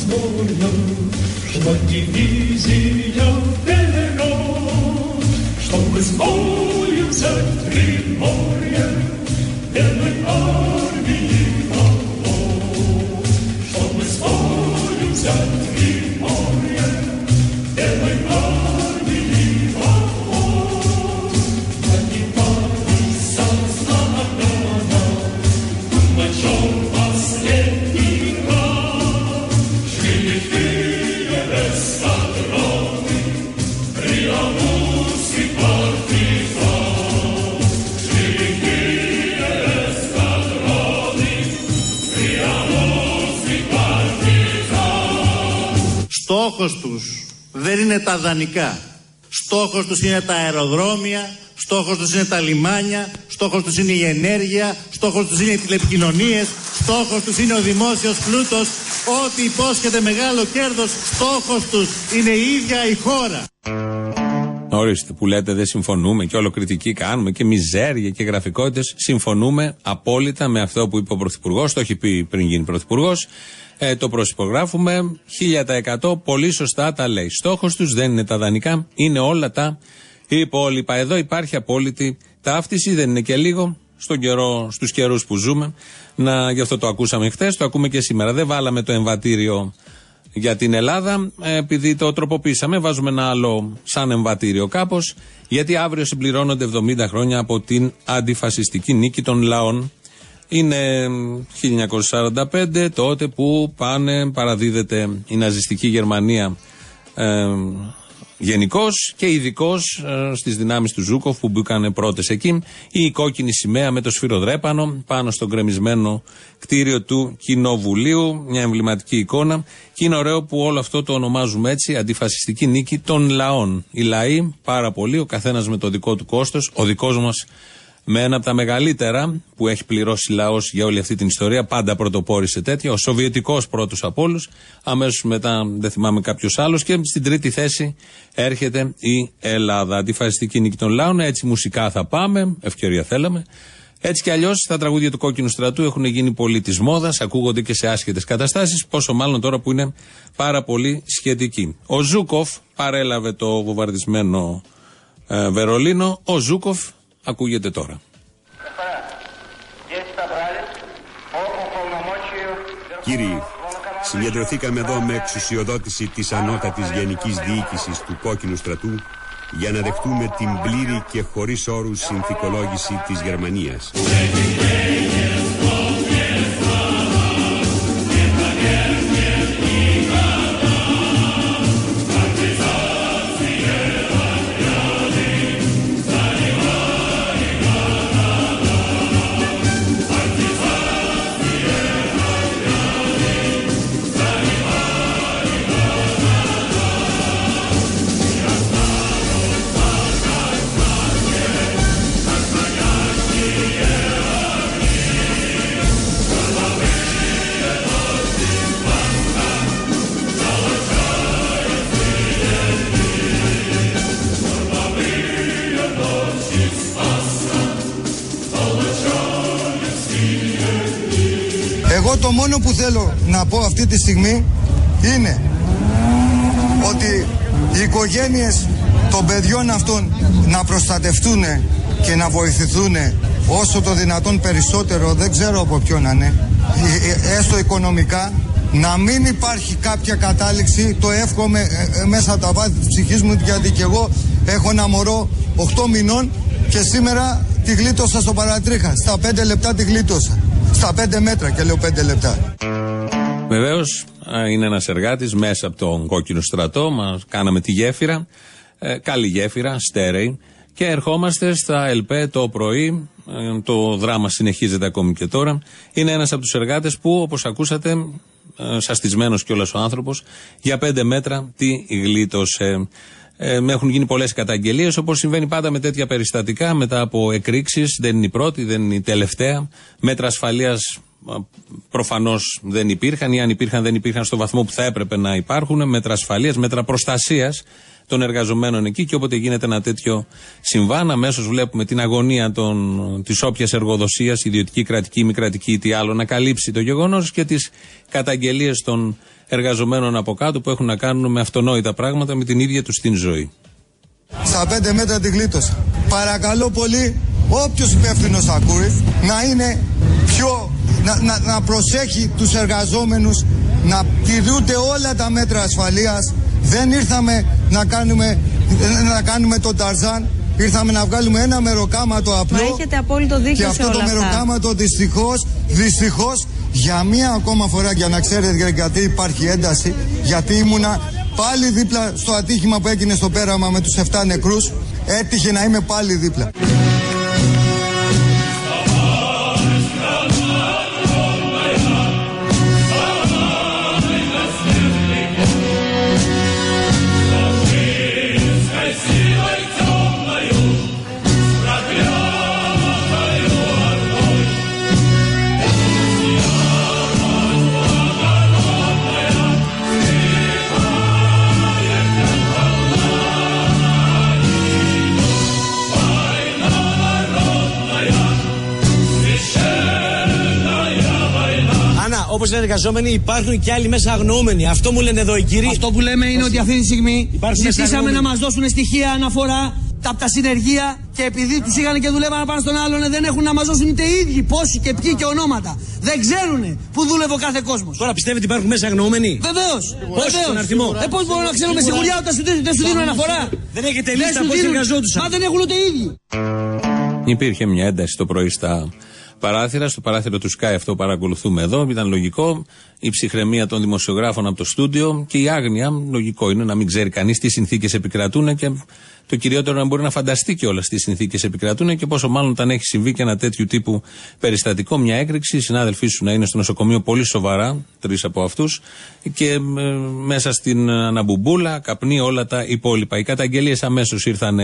возможно, что дивизия вперед, что мы сможем взять три моря белой армии полон, что мы сможем взять είναι τα δανεικά. Στόχος τους είναι τα αεροδρόμια, στόχος τους είναι τα λιμάνια, στόχος τους είναι η ενέργεια, στόχος τους είναι οι τηλεπικοινωνίες, στόχος τους είναι ο δημόσιος πλούτος, ό,τι υπόσχεται μεγάλο κέρδος, στόχος τους είναι η ίδια η χώρα. Ορίστε που λέτε δεν συμφωνούμε και όλο κριτική κάνουμε και μιζέρια και γραφικότητες. Συμφωνούμε απόλυτα με αυτό που είπε ο Πρωθυπουργός. Το έχει πει πριν γίνει Πρωθυπουργός. Ε, το προσυπογράφουμε. 1000% πολύ σωστά τα λέει. Στόχος τους δεν είναι τα δανεικά, είναι όλα τα υπόλοιπα. Εδώ υπάρχει απόλυτη ταύτιση, δεν είναι και λίγο στον καιρό, στους καιρούς που ζούμε. Να, γι' αυτό το ακούσαμε χθες, το ακούμε και σήμερα. Δεν βάλαμε το εμβατήριο για την Ελλάδα, ε, επειδή το τροποποίησαμε, βάζουμε ένα άλλο σαν εμβατήριο κάπως, γιατί αύριο συμπληρώνονται 70 χρόνια από την αντιφασιστική νίκη των λαών. Είναι 1945, τότε που πάνε, παραδίδεται η ναζιστική Γερμανία ε, γενικώ και ειδικώ ε, στις δυνάμεις του Ζούκοφ που μπήκαν πρώτες εκεί. Η κόκκινη σημαία με το σφυροδρέπανο πάνω στο γκρεμισμένο κτίριο του Κοινοβουλίου. Μια εμβληματική εικόνα. Και είναι ωραίο που όλο αυτό το ονομάζουμε έτσι αντιφασιστική νίκη των λαών. Οι λαοί πάρα πολύ, ο καθένας με το δικό του κόστος. Ο δικός μας με ένα από τα μεγαλύτερα που έχει πληρώσει λαός για όλη αυτή την ιστορία. Πάντα πρωτοπόρησε τέτοια. Ο Σοβιετικός πρώτος από όλους. Αμέσως μετά δεν θυμάμαι κάποιος άλλος. Και στην τρίτη θέση έρχεται η Ελλάδα. Αντιφασιστική νίκη των λαών. Έτσι μουσικά θα πάμε. Ευκαιρία θέλαμε. Έτσι κι αλλιώς τα τραγούδια του κόκκινου στρατού έχουν γίνει πολύ της μόδας, ακούγονται και σε άσχετες καταστάσεις, πόσο μάλλον τώρα που είναι πάρα πολύ σχετικοί. Ο Ζούκοφ παρέλαβε το βομβαρδισμένο ε, Βερολίνο. Ο Ζούκοφ ακούγεται τώρα. Κύριοι, συγκεντρωθήκαμε εδώ με εξουσιοδότηση της ανώτατης γενικής διοίκησης του κόκκινου στρατού για να δεχτούμε την πλήρη και χωρίς όρους συνθηκολόγηση της Γερμανίας. Το μόνο που θέλω να πω αυτή τη στιγμή είναι ότι οι οικογένειες των παιδιών αυτών να προστατευτούν και να βοηθηθούν όσο το δυνατόν περισσότερο, δεν ξέρω από ποιον να είναι, ε, ε, έστω οικονομικά, να μην υπάρχει κάποια κατάληξη, το εύχομαι ε, ε, μέσα από τα βάθη της ψυχής μου γιατί και εγώ έχω ένα μωρό 8 μηνών και σήμερα τη γλίτωσα στο παρατρίχα, στα 5 λεπτά τη γλίτωσα, στα 5 μέτρα και λέω 5 λεπτά. Βεβαίως είναι ένας εργάτης μέσα από τον κόκκινο στρατό. Μας κάναμε τη γέφυρα. Ε, καλή γέφυρα, στέρεη. Και ερχόμαστε στα ΕΛΠΕ το πρωί. ε, το δράμα συνεχίζεται ακόμη και τώρα. Είναι ένας από τους εργάτες που, όπως ακούσατε, ε, σαστισμένος κιόλας ο άνθρωπος, για πέντε μέτρα τη γλίτωσε. Ε, με έχουν γίνει πολλές καταγγελίες, όπως συμβαίνει πάντα με τέτοια περιστατικά, μετά από εκρήξεις. Δεν είναι η πρώτη, δεν είναι η τελευταία. Μέτρα ασφαλείας προφανώς δεν υπήρχαν, ή αν υπήρχαν, δεν υπήρχαν στο βαθμό που θα έπρεπε να υπάρχουν. Μέτρα ασφαλείας, μέτρα προστασίας των εργαζομένων εκεί. Και όποτε γίνεται ένα τέτοιο συμβάν, αμέσως βλέπουμε την αγωνία της όποιας εργοδοσίας, ιδιωτική, κρατική, μη κρατική ή τι άλλο, να καλύψει το γεγονός και τις καταγγελίες των εργαζομένων από κάτω που έχουν να κάνουν με αυτονόητα πράγματα με την ίδια τους την ζωή. Στα πέντε μέτρα τη γλίτωσα. Παρακαλώ πολύ, όποιος υπεύθυνος ακούει, να είναι πιο. να, να, να προσέχει τους εργαζόμενους, να τηρούνται όλα τα μέτρα ασφαλείας. Δεν ήρθαμε να κάνουμε, να κάνουμε το Ταρζάν, ήρθαμε να βγάλουμε ένα μεροκάματο απλό. Μα έχετε απόλυτο δίκιο Και σε αυτό όλα το αυτά. μεροκάματο δυστυχώς, δυστυχώς για μία ακόμα φορά για να ξέρετε γιατί υπάρχει ένταση γιατί ήμουνα πάλι δίπλα στο ατύχημα που έγινε στο πέραμα με τους 7 νεκρούς έτυχε να είμαι πάλι δίπλα. Άννα, όπω λένε οι εργαζόμενοι, υπάρχουν και άλλοι μέσα αγνοούμενοι. Αυτό μου λένε εδώ οι κύριοι. Αυτό που λέμε είναι ότι αυτή τη στιγμή Υπάρχουν μέσα ζητήσαμε να αγνοούμενοι. μας δώσουν στοιχεία αναφορά από τα συνεργεία και επειδή τους είχαν και δουλεύαν πάνω στον άλλον δεν έχουν να μας δώσουν είτε οι ίδιοι πόσοι και ποιοι και ονόματα. Δεν ξέρουν που δούλευε ο κάθε κόσμος. Τώρα πιστεύετε ότι υπάρχουν μέσα αγνοούμενοι; Βεβαίως. Πόσοι στον αριθμό; Ε, πώς μπορούμε να ξέρουμε σιγουριά όταν σου δίνουν- δεν σου δίνουν αναφορά; Δεν έχετε Δεν λίστα σου πόσοι δίνουν. εργαζόντουσαν. Μα δεν έχουν ούτε οι ίδιοι. Υπήρχε μια ένταση το πρωί στα παράθυρα. Στο παράθυρο του Sky αυτό παρακολουθούμε εδώ. Ήταν λογικό. Η ψυχραιμία των δημοσιογράφων από το στούντιο και η άγνοια. Λογικό είναι να μην ξέρει κανείς τι συνθήκες επικρατούν και το κυριότερο να μπορεί να φανταστεί κιόλας τι συνθήκες επικρατούν και πόσο μάλλον όταν έχει συμβεί και ένα τέτοιου τύπου περιστατικό, μια έκρηξη, οι συνάδελφοί σου να είναι στο νοσοκομείο πολύ σοβαρά, τρεις από αυτούς, και ε, μέσα στην αναμπουμπούλα, καπνί, όλα τα υπόλοιπα. Οι καταγγελίες αμέσως ήρθαν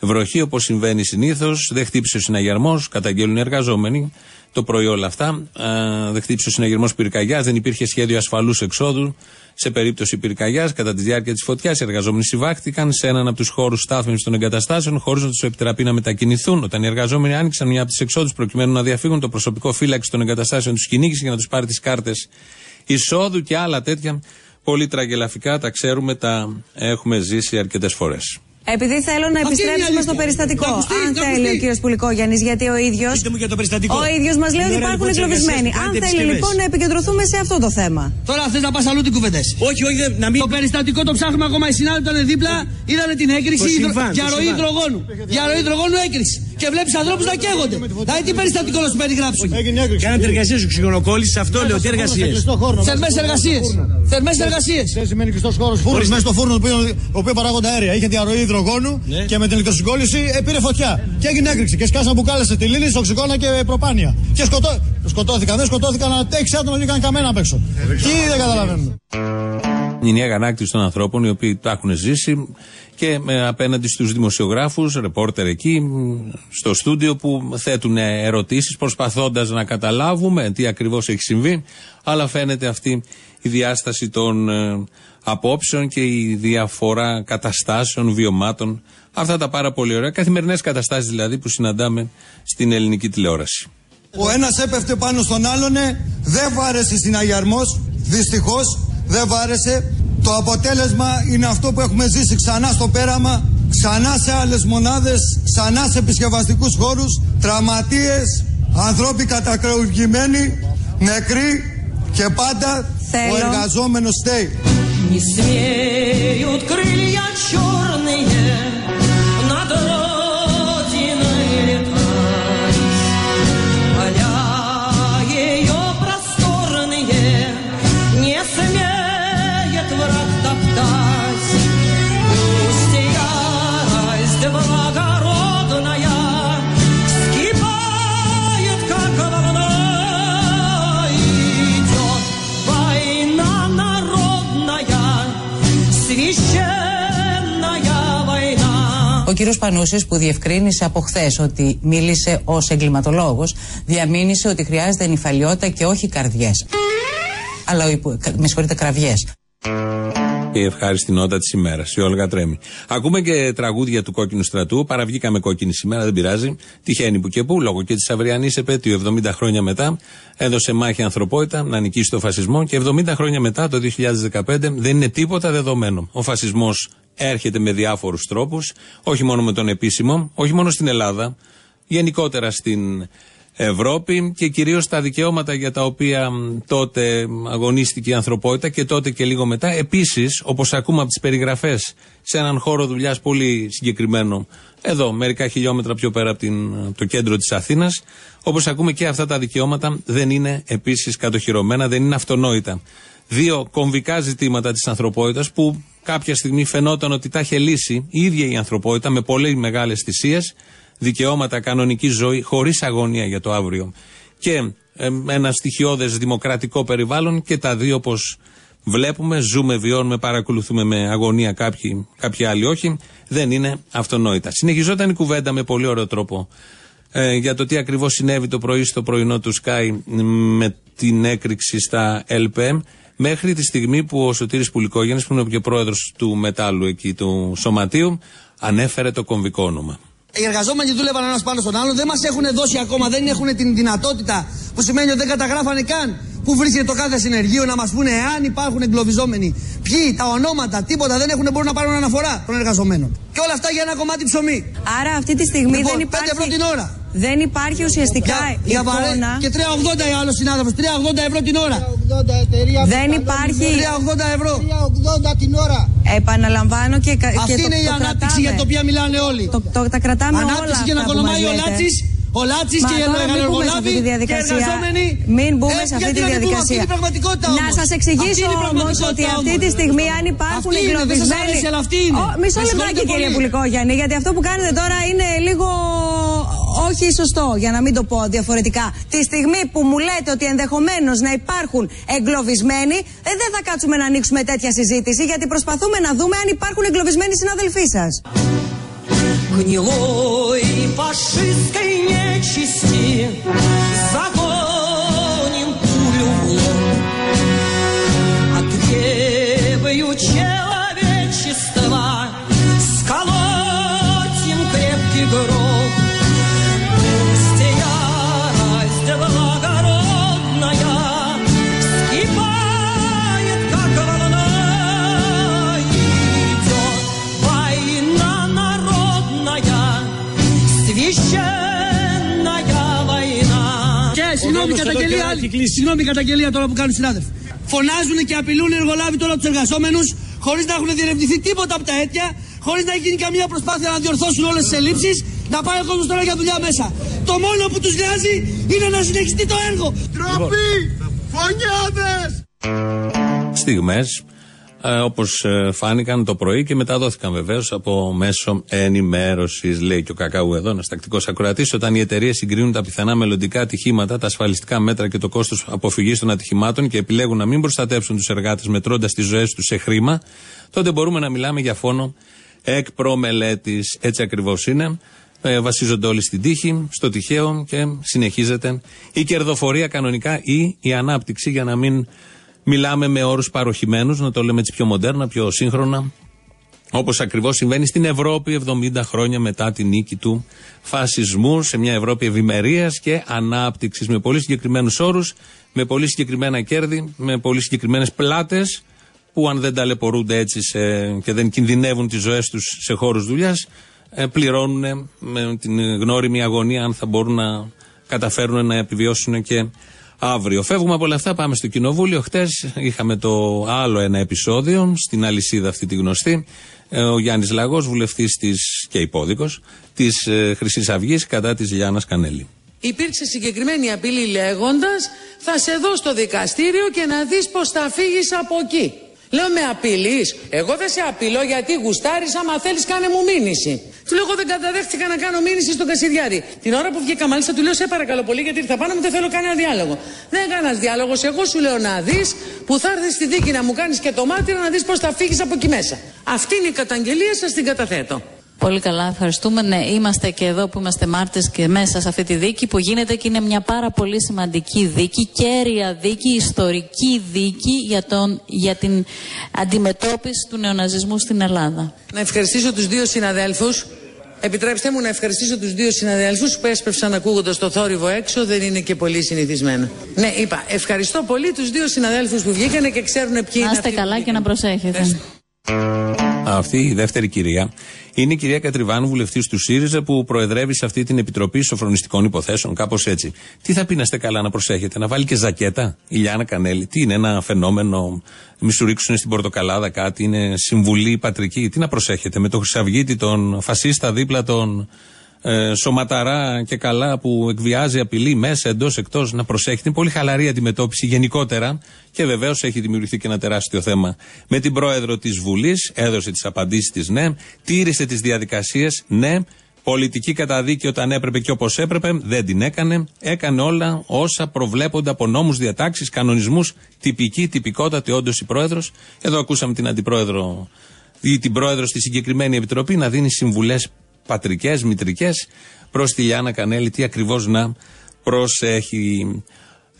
βροχή όπως συμβαίνει συνήθως. Δεν χτύπησε ο συναγερμός, καταγγέλνουν οι εργαζόμενοι. Το πρωί όλα αυτά. Ε, δεν χτύπησε ο συναγερμός πυρκαγιάς, δεν υπήρχε σχέδιο ασφαλούς εξόδου. Σε περίπτωση πυρκαγιάς, κατά τη διάρκεια της φωτιάς, οι εργαζόμενοι συμβάχτηκαν σε έναν από τους χώρους στάθμευσης των εγκαταστάσεων, χωρίς να τους επιτραπεί να μετακινηθούν. Όταν οι εργαζόμενοι άνοιξαν μια από τις εξόδους προκειμένου να διαφύγουν, το προσωπικό φύλαξη των εγκαταστάσεων τους κυνήγησε για να τους πάρει τις κάρτες εισόδου και άλλα τέτοια. Πολύ τραγελαφικά, τα ξέρουμε, τα έχουμε ζήσει αρκετές φορές. Επειδή θέλω να Αυτή είναι η επιστρέψουμε αλήθεια. στο περιστατικό. Να ακουστεί, Αν να θέλει ο ακουστεί. κύριος Πουλικόγιαννης, γιατί ο ίδιο. Πείτε μου για το περιστατικό. Ο ίδιος μας λέει Την ότι ώρα υπάρχουν λοιπόν της εγκλωβισμένοι. εργασίας Αν κάνετε θέλει επισκευές. λοιπόν να επικεντρωθούμε σε αυτό το θέμα. Τώρα θες να πας αλλού την κουβεντές. Όχι, όχι, δεν- να μην. Το περιστατικό το ψάχνουμε ακόμα. Οι συνάδελφοι ήταν δίπλα, είδανε την έκρηξη Το υδρο- συμβάν, για το ροή συμβάν. υδρογόνου. Για ροή υδρογόνου έκρηξη. Και βλέπεις ανθρώπους να καίγονται. Δηλαδή τι περιστατικό να σου περιγράψω. Έγινε έκρηξη. Κάνατε εργασίε σου ξυγονοκόλληση, αυτό λέω. Τι εργασίες. Θερμές εργασίες. Θερμές εργασίες. Δεν σημαίνει κλειστός χώρος. Φούρνο μέσα στο φούρνο το οποίο, το οποίο παράγονται αέρια. Είχε διαρροή υδρογόνου Ναι. και με την ηλεκτροσυγκόλληση ε, πήρε φωτιά. Και έγινε έκρηξη. Και σκάσαν μπουκάλες σε τηλίνη, οξυγόνα και προπάνια. Και σκοτώ... σκοτώθηκαν. Δεν σκοτώθηκαν, αλλά έξι άτομα βγήκαν καμένα απ' έξω. Τι δεν καταλαβαίνουμε. Είναι η αγανάκτηση των ανθρώπων οι οποίοι τα έχουν ζήσει και ε, απέναντι στους δημοσιογράφους, ρεπόρτερ εκεί, μ, στο στούντιο που θέτουν ερωτήσεις προσπαθώντας να καταλάβουμε τι ακριβώς έχει συμβεί αλλά φαίνεται αυτή η διάσταση των ε, απόψεων και η διαφορά καταστάσεων, βιωμάτων αυτά τα πάρα πολύ ωραία, καθημερινές καταστάσεις δηλαδή που συναντάμε στην ελληνική τηλεόραση. Ο ένας έπεφτε πάνω στον άλλον, ε, δεν βάρεσε συναγερμός, δυστυχώς δεν βάρεσε. Το αποτέλεσμα είναι αυτό που έχουμε ζήσει ξανά στο πέραμα, ξανά σε άλλες μονάδες, ξανά σε επισκευαστικούς χώρους, τραυματίες, ανθρώποι κατακραυγημένοι, νεκροί και πάντα Θέλω. ο εργαζόμενος στέει. Не смеют крылья черные Ο κύριος Πανούσης που διευκρίνησε από χθες ότι μίλησε ως εγκληματολόγος διαμήνυσε ότι χρειάζεται νυφαλιότητα και όχι καρδιές. Αλλά ο υπο- κα- με συγχωρείτε κραυγές. Και η ευχάριστη νότα της ημέρας, η Όλγα Τρέμι. Ακούμε και τραγούδια του κόκκινου στρατού. Παραβγήκαμε κόκκινη σήμερα, δεν πειράζει. Τυχαίνει που και που, λόγω και της αυριανής επέτειο 70 χρόνια μετά, έδωσε μάχη ανθρωπότητα να νικήσει το φασισμό και 70 χρόνια μετά, το 2015, δεν είναι τίποτα δεδομένο. Ο φασισμός έρχεται με διάφορους τρόπους, όχι μόνο με τον επίσημο, όχι μόνο στην Ελλάδα, γενικότερα στην Ευρώπη και κυρίως τα δικαιώματα για τα οποία μ, τότε αγωνίστηκε η ανθρωπότητα και τότε και λίγο μετά. Επίσης, όπως ακούμε από τις περιγραφές σε έναν χώρο δουλειάς πολύ συγκεκριμένο, εδώ μερικά χιλιόμετρα πιο πέρα από, την, από το κέντρο της Αθήνας, όπως ακούμε και αυτά τα δικαιώματα δεν είναι επίσης κατοχυρωμένα, δεν είναι αυτονόητα. Δύο κομβικά ζητήματα της ανθρωπότητας που κάποια στιγμή φαινόταν ότι τα είχε λύσει η ίδια η ανθρωπότητα με πολύ μεγάλες θυσίες, δικαιώματα, κανονική ζωή, χωρίς αγωνία για το αύριο. Και ε, ένα στοιχειώδες δημοκρατικό περιβάλλον και τα δύο όπως βλέπουμε, ζούμε, βιώνουμε, παρακολουθούμε με αγωνία κάποιοι, κάποιοι άλλοι όχι, δεν είναι αυτονόητα. Συνεχιζόταν η κουβέντα με πολύ ωραίο τρόπο ε, για το τι ακριβώς συνέβη το πρωί στο πρωινό του Sky με την έκρηξη στα LPM μέχρι τη στιγμή που ο Σωτήρης Πουλικόγεννης που είναι και πρόεδρος του μετάλλου εκεί του σωματείου ανέφερε το κομβικό όνομα. Οι εργαζόμενοι δούλευαν ένας πάνω στον άλλον, δεν μας έχουν δώσει ακόμα, δεν έχουν την δυνατότητα που σημαίνει ότι δεν καταγράφανε καν που βρίσκεται το κάθε συνεργείο να μας πούνε εάν υπάρχουν εγκλωβιζόμενοι; Ποιοι, τα ονόματα, τίποτα δεν έχουν, μπορούν να πάρουν αναφορά των εργαζομένων. Και όλα αυτά για ένα κομμάτι ψωμί. Άρα αυτή τη στιγμή Λοιπόν, δεν 5 υπάρχει. ευρώ την ώρα. Δεν υπάρχει ουσιαστικά Για, για βαρέ, εικόνα. και 3,80 ο άλλος συνάδελφος, 3,80 ευρώ την ώρα. Δεν υπάρχει. 3,80 ευρώ. 80 την ώρα. Επαναλαμβάνω και, κα- και Αυτή το, είναι η το ανάπτυξη κρατάμε. για την οποία μιλάνε όλοι. Το, το, τα κρατάμε όλα Ανάπτυξη για να αυτά που κονομάει μας ο λέτε. Λάτσης, ο Λάτσης Μα και οι τώρα μην μπούμε σε αυτή τη εργαζόμενοι και οι διαδικασία. εργαζόμενοι. Μην μπούμε Ε, σε αυτή γιατί τη να μην μπούμε, αυτή διαδικασία. είναι η πραγματικότητα Να όμως. σας εξηγήσω Αυτή είναι η όμως πραγματικότητα ότι αυτή όμως. τη στιγμή αν υπάρχουν Αυτή είναι, δεν σας εγκλωβισμένοι. αρέσει, αλλά αυτή είναι. Ω, Μισό Με λεπτάκι συγχωρείτε κύριε πολύ. Πουλικόγιαννη, γιατί αυτό που κάνετε τώρα είναι λίγο όχι σωστό, για να μην το πω διαφορετικά. Τη στιγμή που μου λέτε ότι ενδεχομένως να υπάρχουν εγκλωβισμένοι, ε, δεν θα κάτσουμε να ανοίξουμε τέτοια συζήτηση, γιατί προσπαθούμε να δούμε αν υπάρχουν εγκλωβισμένοι συναδελφοί σας. части. Συγγνώμη Όμως εδώ καταγγελία καιρό άλλη. έχει κλείσει. Συγγνώμη καταγγελία τώρα που κάνουν οι συνάδελφοι. Φωνάζουν και απειλούν οι εργολάβοι τώρα τους εργαζόμενους χωρίς να έχουν διερευνηθεί τίποτα από τα αίτια, χωρίς να έχει γίνει καμία προσπάθεια να διορθώσουν όλες τις ελλείψεις. Να πάει ο κόσμος τώρα για δουλειά μέσα. Το μόνο που τους νοιάζει είναι να συνεχιστεί το έργο. Τροπή! Φωνιάδες! Στιγμές ε, όπως φάνηκαν το πρωί και μεταδόθηκαν βεβαίως από μέσο ενημέρωσης. Λέει και ο Κακάου εδώ, ένας τακτικός ακροατής, όταν οι εταιρείες συγκρίνουν τα πιθανά μελλοντικά ατυχήματα, τα ασφαλιστικά μέτρα και το κόστος αποφυγής των ατυχημάτων και επιλέγουν να μην προστατεύσουν τους εργάτες μετρώντας τις ζωές τους σε χρήμα, τότε μπορούμε να μιλάμε για φόνο εκ προμελέτης. Έτσι ακριβώς είναι. Ε, βασίζονται όλοι στην τύχη, στο τυχαίο και συνεχίζεται η κερδοφορία κανονικά ή η ανάπτυξη για να μην μιλάμε με όρους παροχημένους, να το λέμε έτσι πιο μοντέρνα, πιο σύγχρονα, όπως ακριβώς συμβαίνει στην Ευρώπη 70 χρόνια μετά τη νίκη του φασισμού, σε μια Ευρώπη ευημερίας και ανάπτυξης με πολύ συγκεκριμένους όρους, με πολύ συγκεκριμένα κέρδη, με πολύ συγκεκριμένες πλάτες, που αν δεν ταλαιπωρούνται έτσι σε, και δεν κινδυνεύουν τις ζωές τους σε χώρους δουλειάς, ε, πληρώνουν με την γνώριμη αγωνία αν θα μπορούν να καταφέρουν να επιβιώσουν και αύριο. Φεύγουμε από όλα αυτά, πάμε στο κοινοβούλιο. Χτες είχαμε το άλλο ένα επεισόδιο, στην αλυσίδα αυτή τη γνωστή. Ε, Ο Γιάννης Λαγός, βουλευτής της και υπόδικος της ε, Χρυσής Αυγής κατά της Λιάννα Κανέλη. Υπήρξε συγκεκριμένη απειλή λέγοντας θα σε δω στο δικαστήριο και να δεις πως θα φύγεις από εκεί. Λέω με απειλείς; Εγώ δεν σε απειλώ γιατί γουστάρεις άμα θέλεις κάνε μου μήνυση. Του λέω εγώ δεν καταδέχτηκα να κάνω μήνυση στον Κασιδιάρη. Την ώρα που βγήκα μάλιστα του λέω σε παρακαλώ πολύ γιατί ήρθα πάνω μου δεν θέλω κανένα διάλογο. Δεν έκανα διάλογος. Εγώ σου λέω να δεις που θα έρθεις στη δίκη να μου κάνεις και το μάτυρο να δεις πως θα φύγεις από εκεί μέσα. Αυτή είναι η καταγγελία σας την καταθέτω. Πολύ καλά, ευχαριστούμε. Ναι, είμαστε και εδώ που είμαστε μάρτε και μέσα σε αυτή τη δίκη που γίνεται και είναι μια πάρα πολύ σημαντική δίκη, κέρια δίκη, ιστορική δίκη για, τον, για την αντιμετώπιση του νεοναζισμού στην Ελλάδα. Να ευχαριστήσω τους δύο συναδέλφους. Επιτρέψτε μου να ευχαριστήσω τους δύο συναδέλφους που έσπευσαν ακούγοντας το θόρυβο έξω, δεν είναι και πολύ συνηθισμένο. Ναι, είπα, ευχαριστώ πολύ τους δύο συναδέλφους που βγήκανε και ξέρουν ποιοι είναι Να είστε αυτοί που καλά και να προσέχετε. Αυτή η δεύτερη κυρία είναι η κυρία Κατριβάνου, βουλευτής του ΣΥΡΙΖΑ, που προεδρεύει σε αυτή την επιτροπή σοφρονιστικών υποθέσεων, κάπως έτσι. Τι θα πει να είστε καλά να προσέχετε, να βάλει και ζακέτα, η Λιάνα Κανέλη; Τι είναι ένα φαινόμενο, μη σου ρίξουν στην πορτοκαλάδα κάτι, είναι συμβουλή πατρική; Τι να προσέχετε με το Χρυσαυγίτη, τον φασίστα δίπλα, τον ε, σωματαρά και καλά που εκβιάζει, απειλεί μέσα, εντός, εκτός, να προσέχετε. Είναι πολύ χαλαρή αντιμετώπιση γενικότερα και βεβαίως έχει δημιουργηθεί και ένα τεράστιο θέμα με την πρόεδρο της Βουλής. Έδωσε τις απαντήσεις της, ναι. Τήρησε τις διαδικασίες, ναι. Πολιτική καταδίκη όταν έπρεπε και όπως έπρεπε, δεν την έκανε. Έκανε όλα όσα προβλέπονται από νόμους, διατάξεις, κανονισμούς. Τυπική, τυπικότατη, όντως η πρόεδρος. Εδώ ακούσαμε την αντιπρόεδρο ή την πρόεδρο στη συγκεκριμένη επιτροπή να δίνει συμβουλές πατρικές, μητρικές προς τη Λιάνα Κανέλη τι ακριβώς να προσέχει.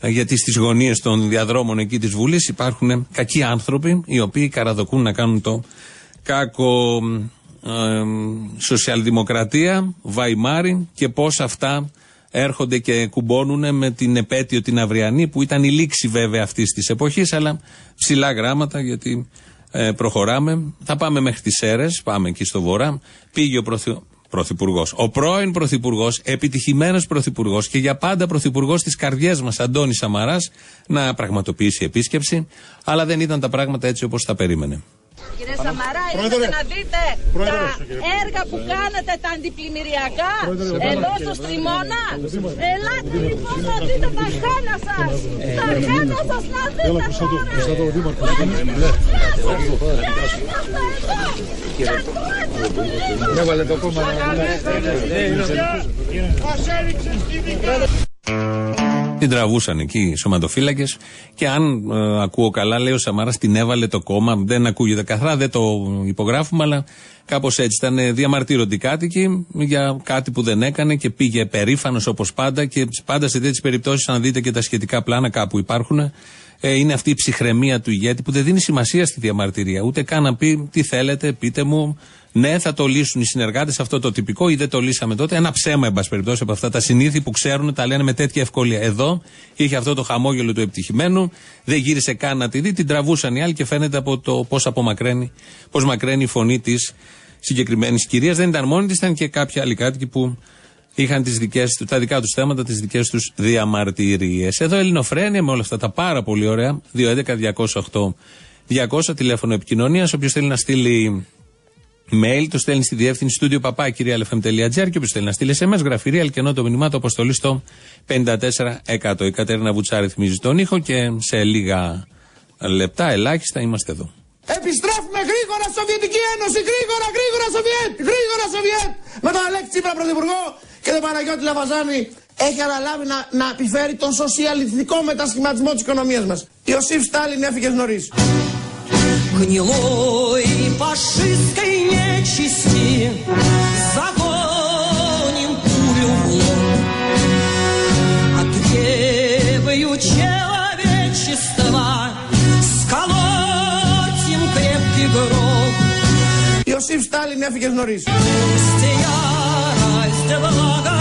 Ε, Γιατί στις γωνίες των διαδρόμων εκεί της Βουλής υπάρχουν κακοί άνθρωποι οι οποίοι καραδοκούν να κάνουν το κάκο ε, σοσιαλδημοκρατία, Βαϊμάρι και πώς αυτά έρχονται και κουμπώνουν με την επέτειο την αυριανή που ήταν η λήξη βέβαια αυτής της εποχής, αλλά ψηλά γράμματα γιατί ε, προχωράμε. Θα πάμε μέχρι τις αίρε, πάμε εκεί στο βορρά. Πήγε ο πρωθυ... πρωθυπουργός. Ο πρώην πρωθυπουργός, επιτυχημένος πρωθυπουργός και για πάντα πρωθυπουργός της καρδιέ μας, Αντώνης Σαμαράς, να πραγματοποιήσει επίσκεψη. Αλλά δεν ήταν τα πράγματα έτσι όπως τα περίμενε. Κύριε Σαμαρά, ήρθατε να δείτε τα έργα που κάνατε τα αντιπλημμυριακά εδώ στο Στριμώνα. Ελάτε λοιπόν να δείτε τα χάνα σας. Τα χάνα σας να δείτε Έβαλε το κόμμα Μας έριξε στη δικιά. Την τραβούσαν εκεί οι σωματοφύλακες και αν ε, ακούω καλά, λέει ο Σαμάρα, την έβαλε το κόμμα. Δεν ακούγεται καθαρά, δεν το υπογράφουμε, αλλά κάπως έτσι ήταν διαμαρτύρονται οι κάτοικοι για κάτι που δεν έκανε και πήγε περήφανος όπως πάντα. Και πάντα σε τέτοιες περιπτώσεις, αν δείτε και τα σχετικά πλάνα κάπου υπάρχουν, ε, είναι αυτή η ψυχραιμία του ηγέτη που δεν δίνει σημασία στη διαμαρτυρία. Ούτε καν να πει τι θέλετε, πείτε μου. Ναι, θα το λύσουν οι συνεργάτες αυτό το τυπικό ή δεν το λύσαμε τότε. Ένα ψέμα, εν πάση περιπτώσει, από αυτά τα συνήθη που ξέρουν, τα λένε με τέτοια ευκολία. Εδώ είχε αυτό το χαμόγελο του επιτυχημένου, δεν γύρισε καν να τη δει, την τραβούσαν οι άλλοι και φαίνεται από το πώς απομακραίνει, πώς μακραίνει η φωνή της συγκεκριμένης κυρίας. Δεν ήταν μόνη της, ήταν και κάποιοι άλλοι κάτοικοι που είχαν τις δικές, του- τα δικά τους θέματα, τις δικές τους διαμαρτυρίες. Εδώ Ελληνοφρένια με όλα αυτά τα πάρα πολύ ωραία. 211-208-200 τηλέφωνο επικοινωνίας. Όποιος θέλει να στείλει mail, το στέλνει στη διεύθυνση studio papakirialfm.gr και όποιος θέλει να στείλει SMS, γραφειρία, αλκενό το μηνυμά του αποστολή στο 54%. Η Κατέρινα Βουτσά ρυθμίζει τον ήχο και σε λίγα λεπτά, ελάχιστα, είμαστε εδώ. Επιστρέφουμε γρήγορα Σοβιετική Ένωση, γρήγορα, γρήγορα Σοβιέτ, γρήγορα Σοβιέτ. Με τον Αλέξη Τσίπρα Πρωθυπουργό και Κύριε Παναγιώτη Λαβαζάνη, έχει αναλάβει να, να επιφέρει τον σοσιαλιστικό μετασχηματισμό της οικονομίας μας. Ιωσήφ Στάλιν έφυγες νωρίς. Ιωσήφ Στάλιν έφυγες νωρίς. still a log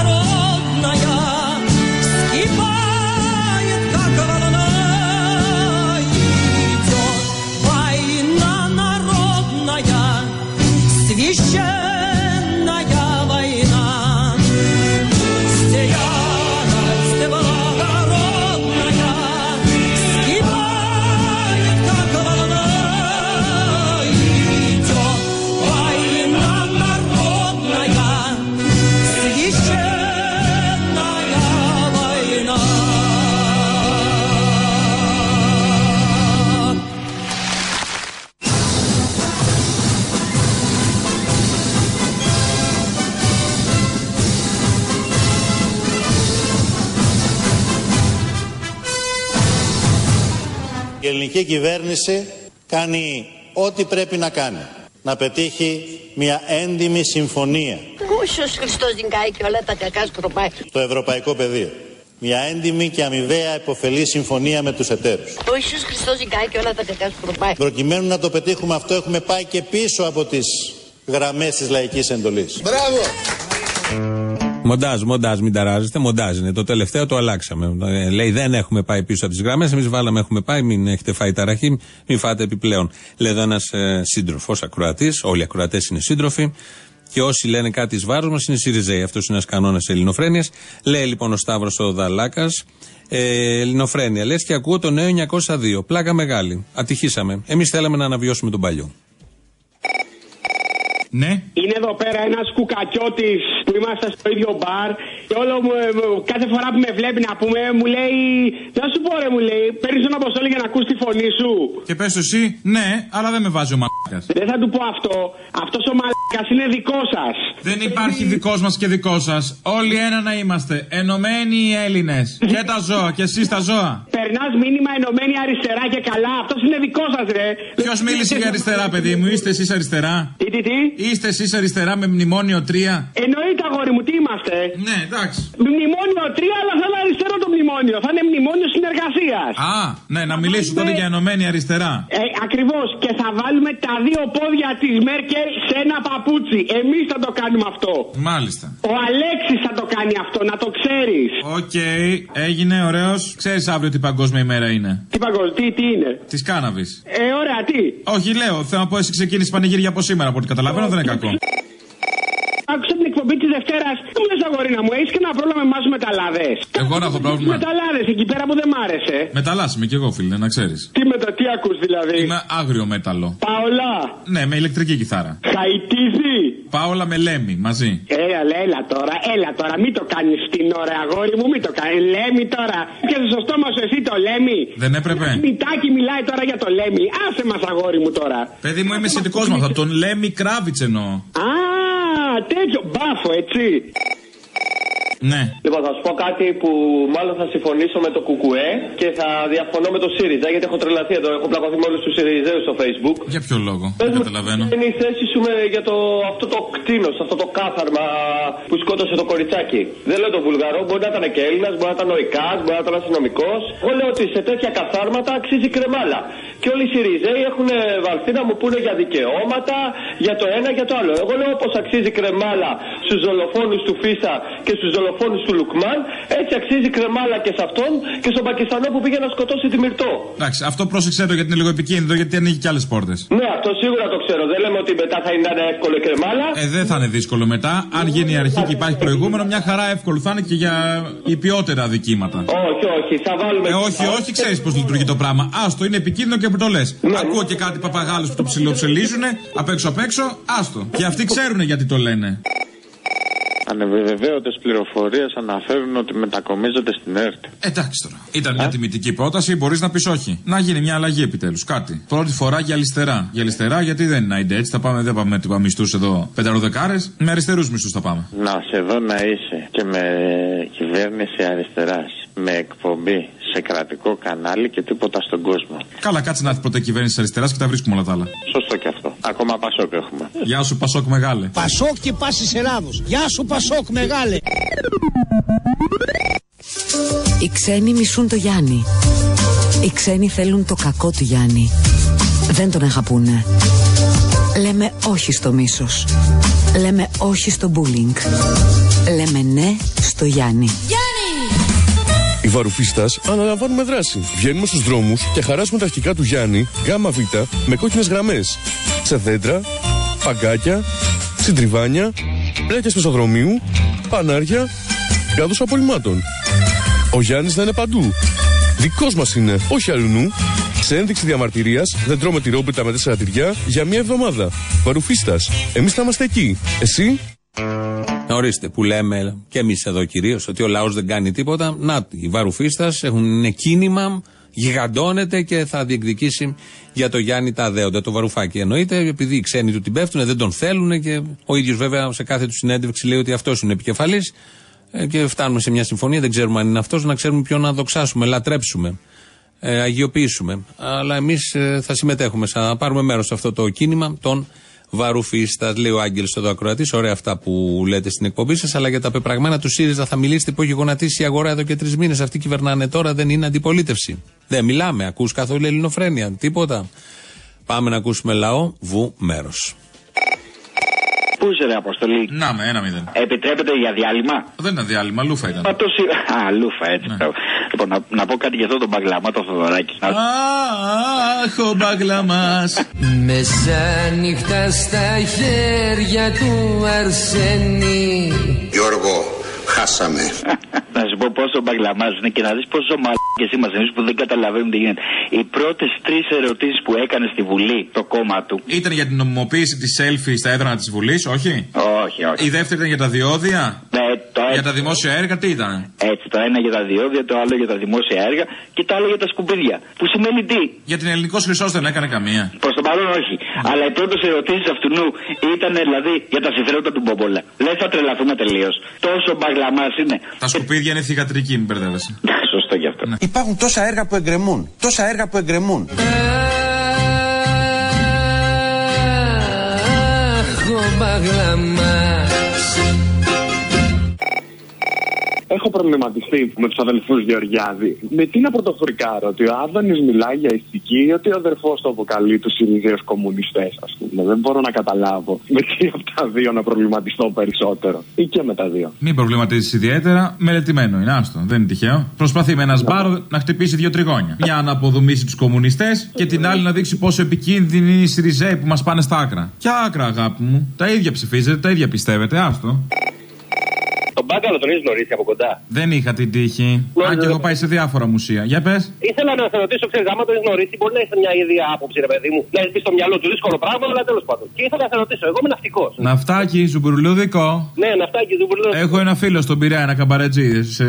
Η ελληνική κυβέρνηση κάνει ό,τι πρέπει να κάνει να πετύχει μια έντιμη συμφωνία Ο Ιησούς Χριστός νικάει και όλα τα κακά σκροπάει. στο ευρωπαϊκό πεδίο. Μια έντιμη και αμοιβαία επωφελή συμφωνία με τους εταίρους. Ο Ιησούς Χριστός νικάει και όλα τα κακά σκροπάει. Προκειμένου να το πετύχουμε αυτό έχουμε πάει και πίσω από τις γραμμές της λαϊκής εντολής. Μπράβο. Μοντάζ, μοντάζ, μην ταράζεστε. Μοντάζ είναι. Το τελευταίο το αλλάξαμε. Ε, λέει δεν έχουμε πάει πίσω από τις γραμμές. Εμείς βάλαμε έχουμε πάει. Μην έχετε φάει ταραχή. Μην φάτε επιπλέον. Λέει εδώ ένας ε, σύντροφος ακροατής. Όλοι οι ακροατές είναι σύντροφοι. Και όσοι λένε κάτι εις βάρος μας είναι Σιριζέοι. Αυτός είναι ένας κανόνας ελληνοφρένειας. Λέει λοιπόν ο Σταύρος ο Δαλάκα. Ε, ελληνοφρένεια. Λες και ακούω το νέο 902. Πλάκα μεγάλη. Ατυχήσαμε. Εμείς θέλαμε να αναβιώσουμε τον παλιό. Ναι. Είναι εδώ πέρα ένας κουκακιώτης που είμαστε στο ίδιο μπαρ και όλο μου, ε, κάθε φορά που με βλέπει να πούμε μου λέει. Να σου πω ρε, μου λέει, παίρνεις τον αποστόλη για να ακούς τη φωνή σου. Και πες του εσύ, ναι, αλλά δεν με βάζει ο μαλάκας. Δεν θα του πω αυτό. Αυτός ο μαλάκας είναι δικό σας. Δεν υπάρχει δικός μας και δικός σας. Όλοι ένα να είμαστε. Ενωμένοι οι Έλληνες. Και τα ζώα, και εσείς τα ζώα. Περνάς μήνυμα ενωμένη αριστερά και καλά. Αυτός είναι δικός σας, ρε. Ποιος μίλησε για αριστερά, παιδί μου, είστε εσείς αριστερά; Τι, τι, τι; Είστε εσείς αριστερά με μνημόνιο 3. Εννοείται, αγόρι μου, τι είμαστε; Ναι, εντάξει. Μνημόνιο 3, αλλά θα είναι αριστερό το μνημόνιο. Θα είναι μνημόνιο συνεργασίας. Α, ναι, να μιλήσω τότε για ενωμένη αριστερά. Ε, Ακριβώς. Και θα βάλουμε τα δύο πόδια της Μέρκελ σε ένα παπούτσι. Εμείς θα το κάνουμε αυτό. Μάλιστα. Ο Αλέξης θα το κάνει αυτό, να το ξέρεις. Οκ, έγινε ωραίος. Ξέρεις αύριο τι παγκόσμια ημέρα είναι; Τι παγκόσμιο, τι, τι είναι; Της κάνναβης. Ε, ωραία, τι; Όχι, λέω, θέλω να πω εσύ ξεκίνησες πανηγύρια από σήμερα από ό,τι καταλαβαίνω, δεν είναι κακό. Άκουσα την εκπομπή της Δευτέρας. Τι μου λε, αγορίνα μου, έχεις και ένα πρόβλημα με εμάς του μεταλλάδες; Εγώ να έχω πρόβλημα. Μεταλλάδες εκεί πέρα που δεν μ' άρεσε. Μεταλλάσσιμη κι εγώ, φίλε, να ξέρεις. Τι μετα, τι ακούς δηλαδή; Είμαι άγριο μέταλλο. Παολά. Ναι, με ηλεκτρική κιθάρα. Χαϊτίζη. Πάολα με λέμι, μαζί. Έλα, λέ, έλα τώρα, έλα τώρα, μην το κάνεις την ώρα, αγόρι μου, μην το κάνει. Λέμι τώρα. Και στο στόμα σου εσύ το λέμι. Δεν έπρεπε. Μητάκι μιλάει τώρα για το λέμι. Άσε μας, αγόρι μου τώρα. Παιδί μου, είμαι σχετικό με αυτό. Τον Λέμι Κράβιτς εννοώ. Α, τέτοιο μπάφο, έτσι. Ναι. Λοιπόν, θα σου πω κάτι που μάλλον θα συμφωνήσω με το Κουκουέ και θα διαφωνώ με το ΣΥΡΙΖΑ γιατί έχω τρελαθεί εδώ. Έχω πλακωθεί με όλους τους ΣΥΡΙΖΑΙΟΥ στο Facebook. Για ποιο λόγο, Πες δεν μου, καταλαβαίνω. ποια Είναι η θέση σου με, για το, αυτό το κτίνος, αυτό το κάθαρμα που σκότωσε το κοριτσάκι. Δεν λέω τον Βουλγαρό, μπορεί να ήταν και Έλληνας, μπορεί να ήταν ο Ικάς, μπορεί να ήταν αστυνομικός. Εγώ λέω ότι σε τέτοια καθάρματα αξίζει κρεμάλα. Και όλοι οι ΣΥΡΙΖΑΙ έχουν βαλθεί να μου πούνε για δικαιώματα, για το ένα, για το άλλο. Εγώ λέω όπως αξίζει κρεμάλα στους δολοφόνους του Φίσα και στους δολοφόνου του Λουκμάν, έτσι αξίζει κρεμάλα και σε αυτόν και στον Πακιστανό που πήγε να σκοτώσει τη Μυρτό. Εντάξει, αυτό πρόσεξε το γιατί είναι λίγο επικίνδυνο, γιατί ανοίγει και άλλες πόρτες. Ναι, αυτό σίγουρα το ξέρω. Δεν λέμε ότι μετά θα είναι εύκολο η κρεμάλα. Ε, δεν θα είναι δύσκολο μετά. Αν γίνει η αρχή και υπάρχει προηγούμενο, μια χαρά εύκολο θα είναι και για υπιότερα δικήματα. Όχι, όχι, θα βάλουμε. Ε, όχι, όχι, ξέρεις πώς λειτουργεί το πράγμα. Άστο, είναι επικίνδυνο και που το λες. Ακούω και κάτι παπαγάλους που το ψιλοψελίζουν απ' έξω απ' έξω. Άστο. Και αυτοί ξέρουν γιατί το λένε. Ανεβεβαίωτε πληροφορίες αναφέρουν ότι μετακομίζονται στην ΕΡΤ. Εντάξει τώρα. Ήταν μια τιμητική πρόταση, μπορείς να πεις όχι. Να γίνει μια αλλαγή επιτέλους. Κάτι. Πρώτη φορά για αριστερά. Για αριστερά γιατί δεν είναι έτσι. Θα πάμε, δεν πάμε με μισθούς εδώ πενταροδεκάρες. Με αριστερούς μισθούς θα πάμε. Να σε δω να είσαι και με κυβέρνηση αριστεράς. Με εκπομπή σε κρατικό κανάλι και τίποτα στον κόσμο. Καλά, κάτσε να έρθει πρώτα η κυβέρνηση αριστεράς και τα βρίσκουμε όλα τα άλλα. Σωστό και αυτό. Ακόμα Πασόκ έχουμε. Γεια σου, Πασόκ Μεγάλε. Πασόκ και πάση Ελλάδο. Γεια σου, Πασόκ, μεγάλε. Οι ξένοι μισούν το Γιάννη. Οι ξένοι θέλουν το κακό του Γιάννη. Δεν τον αγαπούνε. Λέμε όχι στο μίσος. Λέμε όχι στο bullying. Λέμε ναι στο Γιάννη. Οι βαρουφίστας αναλαμβάνουμε δράση. Βγαίνουμε στους δρόμους και χαράσουμε τα αρχικά του Γιάννη, ΓΑΜΑ Β, με κόκκινες γραμμές. Σε δέντρα, παγκάκια, συντριβάνια, πλέκια πεζοδρομίου, πανάρια, κάδου απολυμάτων. Ο Γιάννης θα είναι παντού. Δικός μας είναι, όχι αλλού. Σε ένδειξη διαμαρτυρίας δεν τρώμε τη ρόμπιτα με τέσσερα τυριά για μία εβδομάδα. Βαρουφίστας. Εμείς θα είμαστε εκεί. Εσύ; Ορίστε, που λέμε και εμείς εδώ κυρίως ότι ο λαός δεν κάνει τίποτα. Να, οι βαρουφίστας έχουν είναι κίνημα, γιγαντώνεται και θα διεκδικήσει για το Γιάννη τα δέοντα. Το βαρουφάκι εννοείται, επειδή οι ξένοι του την πέφτουν, δεν τον θέλουν και ο ίδιος βέβαια σε κάθε του συνέντευξη λέει ότι αυτός είναι επικεφαλής. Και φτάνουμε σε μια συμφωνία, δεν ξέρουμε αν είναι αυτός, να ξέρουμε ποιον να δοξάσουμε, λατρέψουμε, ε, αγιοποιήσουμε. Αλλά εμείς θα συμμετέχουμε, θα πάρουμε μέρος σε αυτό το κίνημα των βαρουφίστα. Λέει ο Άγγελος εδώ ακροατής. Ωραία αυτά που λέτε στην εκπομπή σας. Αλλά για τα πεπραγμένα του ΣΥΡΙΖΑ θα μιλήσετε που έχει γονατίσει η αγορά εδώ και τρεις μήνες. Αυτοί κυβερνάνε τώρα, δεν είναι αντιπολίτευση. Δεν μιλάμε. Ακούς καθόλου ελληνοφρένεια. Τίποτα. Πάμε να ακούσουμε λαό. Βου μέρος. Πού είσαι, ρε Αποστολή; Να με, ένα μηδέν. Επιτρέπεται για διάλειμμα; Δεν ήταν διάλειμμα, λούφα ήταν. Μα το σι- Α, λούφα, έτσι. Ναι. Λοιπόν, να, να πω κάτι για αυτό τον Παγκλαμά, το Θοδωράκης. Να- Αχ, ο μπαγλαμάς. Μεσάνυχτα στα χέρια του Αρσένη Γιώργο, χάσαμε. να σου πω πόσο μπαγκλαμά είναι και να δεις πόσο μαλάκες είμαστε εμείς που δεν καταλαβαίνουμε τι γίνεται. Οι πρώτες τρεις ερωτήσεις που έκανε στη Βουλή, το κόμμα του. Ήταν για την νομιμοποίηση της selfie στα έδρανα της Βουλής, όχι; Όχι, όχι. Η δεύτερη ήταν για τα διόδια; Ναι, το Για τα δημόσια έργα, τι ήταν; Έτσι, το ένα για τα διόδια, το άλλο για τα δημόσια έργα και το άλλο για τα σκουπίδια. Που σημαίνει τι; Για την ελληνικός χρυσός δεν έκανε καμία. Προς το παρόν όχι. Αλλά οι πρώτες ερωτήσεις αυτού ήταν δηλαδή για τα συμφέροντα του Μπομπόλα. Δεν θα τρελαθούμε τελείως. Τόσο μπαγλαμάς είναι. Τα σκουπίδια είναι θηγατρική, μην μπερδεύεσαι. Σωστό γι' αυτό. Υπάρχουν τόσα έργα που εγκρεμούν. Τόσα έργα που εγκρεμούν. Αχ, ο Έχω προβληματιστεί με τους αδελφούς Γεωργιάδη. Με τι να πρωτοφορικάρω, ότι ο Άδωνης μιλάει για ηθική ή ότι ο αδερφός του αποκαλεί τους Συριζέου κομμουνιστές, ας πούμε. Δεν μπορώ να καταλάβω με τι από τα δύο να προβληματιστώ περισσότερο. Ή και με τα δύο. Μην προβληματίζεις ιδιαίτερα, μελετημένο είναι, άστο, δεν είναι τυχαίο. Προσπαθεί με ένας σπάρο να χτυπήσει δύο τριγώνια. Μια να αποδομήσει τους κομμουνιστές και την άλλη να δείξει πόσο επικίνδυνοι είναι οι Σιριζέοι που μας πάνε στα άκρα. Ποια άκρα, αγάπη μου. Τα ίδια ψηφίζετε, τα ίδια πιστεύετε, άστο. Τον Μπάγκαλο τον έχει γνωρίσει από κοντά. Δεν είχα την τύχη. Αν και έχω πάει σε διάφορα μουσεία. Για πες. Ήθελα να σε ρωτήσω, ξέρεις, άμα τον έχει γνωρίσει, μπορεί να έχει μια ίδια άποψη, ρε παιδί μου. Να έχει πει στο μυαλό του δύσκολο πράγμα, αλλά τέλος πάντων. Και ήθελα να σε ρωτήσω, εγώ είμαι ναυτικός. Ναυτάκι, ζουμπουρλούδικο. Ναι, ναυτάκι, ζουμπουρλό. Έχω ένα φίλο στον Πειραιά, ένα καμπαρέτζι. Σε